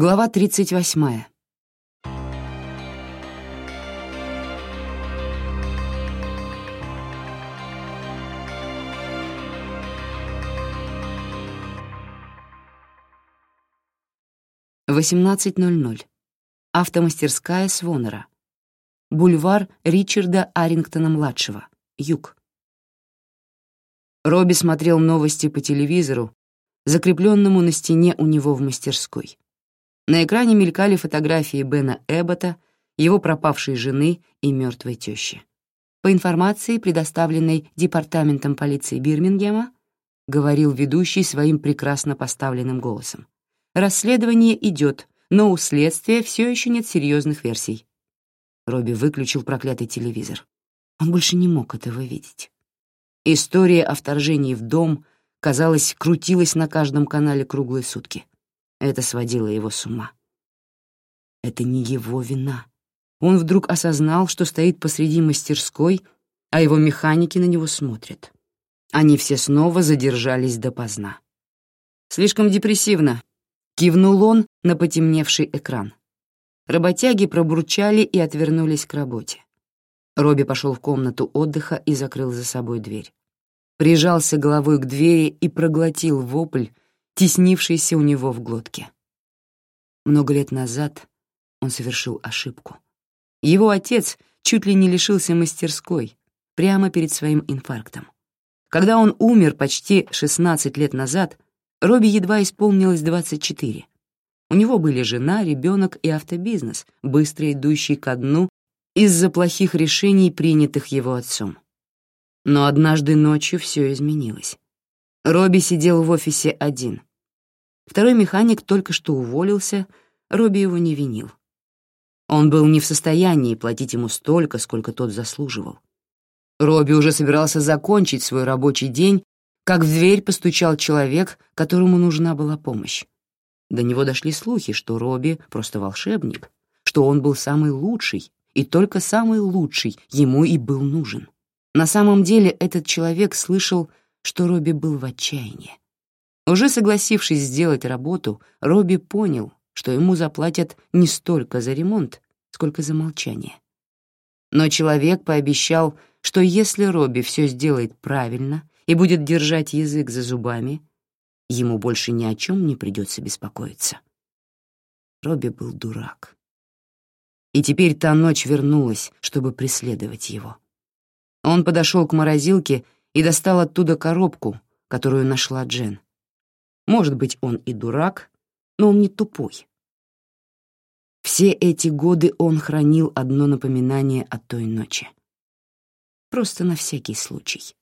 Глава 38. Восемнадцать ноль ноль. Автомастерская Свонера. Бульвар Ричарда Арингтона-младшего. Юг. Робби смотрел новости по телевизору, закрепленному на стене у него в мастерской. На экране мелькали фотографии Бена Эббота, его пропавшей жены и мертвой тещи. По информации, предоставленной Департаментом полиции Бирмингема, говорил ведущий своим прекрасно поставленным голосом. Расследование идет, но у следствия все еще нет серьезных версий. Робби выключил проклятый телевизор. Он больше не мог этого видеть. История о вторжении в дом, казалось, крутилась на каждом канале круглые сутки. Это сводило его с ума. Это не его вина. Он вдруг осознал, что стоит посреди мастерской, а его механики на него смотрят. Они все снова задержались допоздна. «Слишком депрессивно», — кивнул он на потемневший экран. Работяги пробурчали и отвернулись к работе. Робби пошел в комнату отдыха и закрыл за собой дверь. Прижался головой к двери и проглотил вопль, теснившийся у него в глотке. Много лет назад он совершил ошибку. Его отец чуть ли не лишился мастерской прямо перед своим инфарктом. Когда он умер почти 16 лет назад, Робби едва исполнилось 24. У него были жена, ребенок и автобизнес, быстро идущий ко дну из-за плохих решений, принятых его отцом. Но однажды ночью все изменилось. Робби сидел в офисе один. Второй механик только что уволился, Робби его не винил. Он был не в состоянии платить ему столько, сколько тот заслуживал. Робби уже собирался закончить свой рабочий день, как в дверь постучал человек, которому нужна была помощь. До него дошли слухи, что Робби просто волшебник, что он был самый лучший, и только самый лучший ему и был нужен. На самом деле этот человек слышал, что Робби был в отчаянии. Уже согласившись сделать работу, Робби понял, что ему заплатят не столько за ремонт, сколько за молчание. Но человек пообещал, что если Робби все сделает правильно и будет держать язык за зубами, ему больше ни о чем не придется беспокоиться. Робби был дурак. И теперь та ночь вернулась, чтобы преследовать его. Он подошел к морозилке и достал оттуда коробку, которую нашла Джен. Может быть, он и дурак, но он не тупой. Все эти годы он хранил одно напоминание о той ночи. Просто на всякий случай.